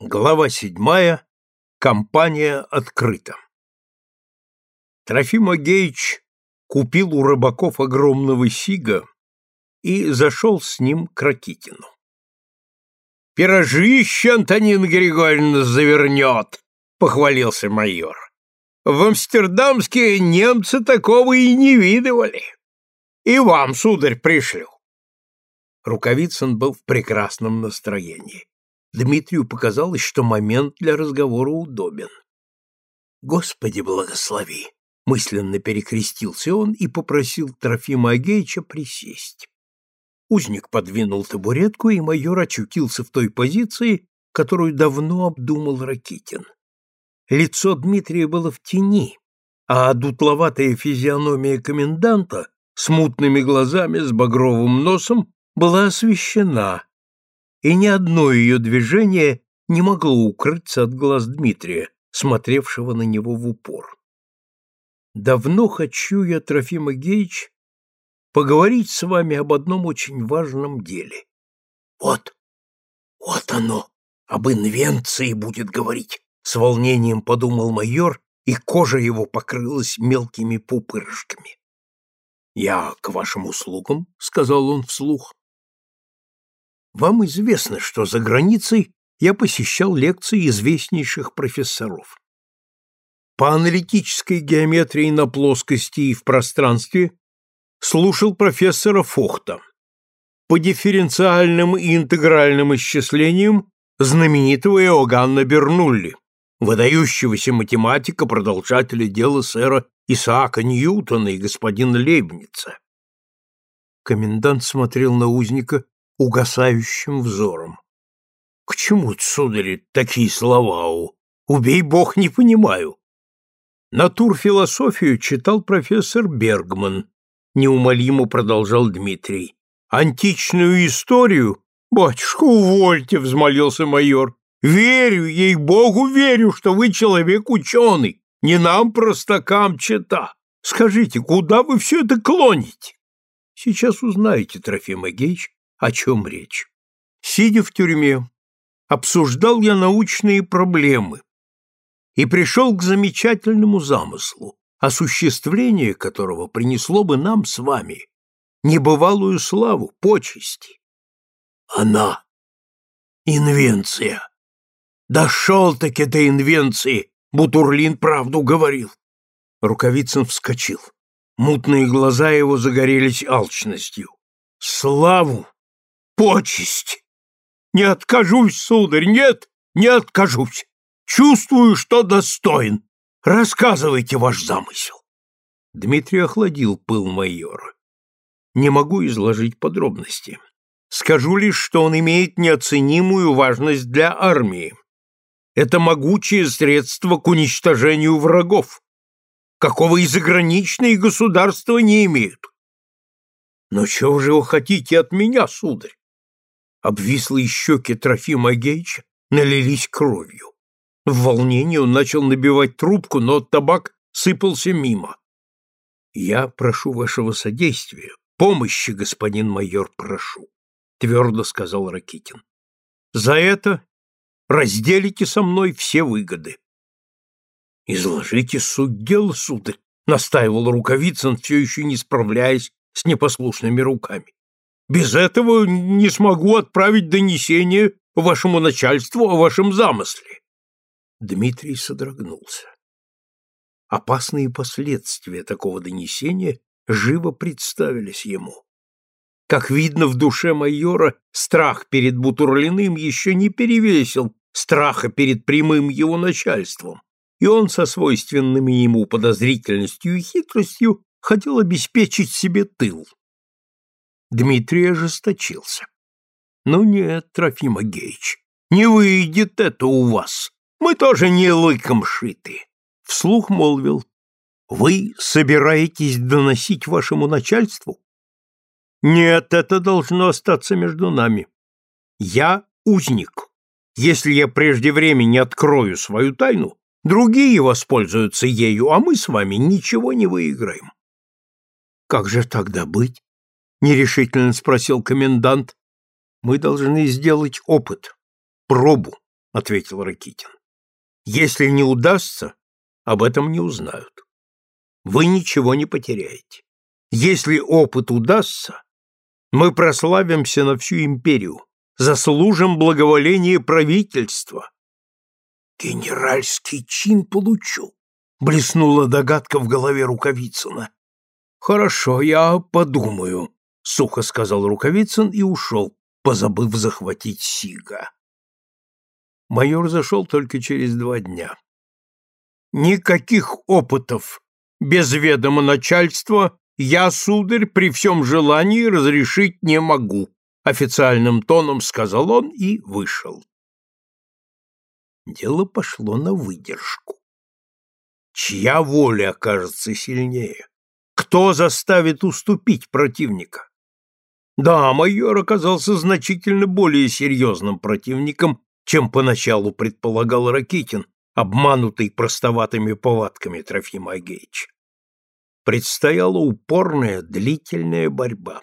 Глава седьмая. Компания открыта. Трофим Агеич купил у рыбаков огромного сига и зашел с ним к Ракитину. «Пирожище Антонина Григорьевна завернет!» — похвалился майор. «В Амстердамске немцы такого и не видывали. И вам, сударь, пришлю». Рукавицын был в прекрасном настроении. Дмитрию показалось, что момент для разговора удобен. «Господи благослови!» — мысленно перекрестился он и попросил Трофима Агеича присесть. Узник подвинул табуретку, и майор очутился в той позиции, которую давно обдумал Ракитин. Лицо Дмитрия было в тени, а дутловатая физиономия коменданта с мутными глазами, с багровым носом была освещена, и ни одно ее движение не могло укрыться от глаз Дмитрия, смотревшего на него в упор. «Давно хочу я, Трофим Агеич, поговорить с вами об одном очень важном деле». «Вот, вот оно, об инвенции будет говорить», — с волнением подумал майор, и кожа его покрылась мелкими пупырышками. «Я к вашим услугам», — сказал он вслух. Вам известно, что за границей я посещал лекции известнейших профессоров. По аналитической геометрии на плоскости и в пространстве слушал профессора Фохта. По дифференциальным и интегральным исчислениям знаменитого Иоганна Бернулли, выдающегося математика, продолжателя дела сэра Исаака Ньютона и господина Лейбница. Комендант смотрел на узника угасающим взором. — К чему, сударь, такие слова? у? Убей бог, не понимаю. Натурфилософию читал профессор Бергман, неумолимо продолжал Дмитрий. Античную историю? Батюшка, увольте, взмолился майор. Верю, ей-богу, верю, что вы человек ученый, не нам, простакам, чита. Скажите, куда вы все это клоните? Сейчас узнаете, Трофим Агеич, о чем речь. Сидя в тюрьме, обсуждал я научные проблемы и пришел к замечательному замыслу, осуществление которого принесло бы нам с вами небывалую славу, почести. Она. Инвенция. Дошел-таки до инвенции, Бутурлин правду говорил. Рукавицын вскочил. Мутные глаза его загорелись алчностью. Славу почесть. Не откажусь, сударь, нет, не откажусь. Чувствую, что достоин. Рассказывайте ваш замысел. Дмитрий охладил пыл майора. Не могу изложить подробности. Скажу лишь, что он имеет неоценимую важность для армии. Это могучее средство к уничтожению врагов, какого и заграничные государства не имеют. Но чего же вы хотите от меня, сударь? Обвислые щеки Трофима Агеича налились кровью. В волнении он начал набивать трубку, но табак сыпался мимо. «Я прошу вашего содействия, помощи, господин майор, прошу», — твердо сказал Ракитин. «За это разделите со мной все выгоды». «Изложите суть дела, сударь», — настаивал Рукавицын, все еще не справляясь с непослушными руками. Без этого не смогу отправить донесение вашему начальству о вашем замысле. Дмитрий содрогнулся. Опасные последствия такого донесения живо представились ему. Как видно, в душе майора страх перед Бутурлиным еще не перевесил страха перед прямым его начальством, и он со свойственными ему подозрительностью и хитростью хотел обеспечить себе тыл. Дмитрий ожесточился. «Ну нет, Трофим Агеич, не выйдет это у вас. Мы тоже не лыком шиты». Вслух молвил. «Вы собираетесь доносить вашему начальству?» «Нет, это должно остаться между нами. Я узник. Если я прежде времени открою свою тайну, другие воспользуются ею, а мы с вами ничего не выиграем». «Как же тогда быть?» Нерешительно спросил комендант. Мы должны сделать опыт, пробу, ответил Ракитин. Если не удастся, об этом не узнают. Вы ничего не потеряете. Если опыт удастся, мы прославимся на всю империю, заслужим благоволение правительства. Генеральский чин получу, блеснула догадка в голове Рукавицына. Хорошо, я подумаю, сухо сказал Рукавицын и ушел, позабыв захватить Сига. Майор зашел только через два дня. Никаких опытов без ведома начальства я, сударь, при всем желании разрешить не могу, официальным тоном сказал он и вышел. Дело пошло на выдержку. Чья воля окажется сильнее? Кто заставит уступить противника? Да, майор оказался значительно более серьезным противником, чем поначалу предполагал Ракитин, обманутый простоватыми повадками Трофима Агеича. Предстояла упорная, длительная борьба.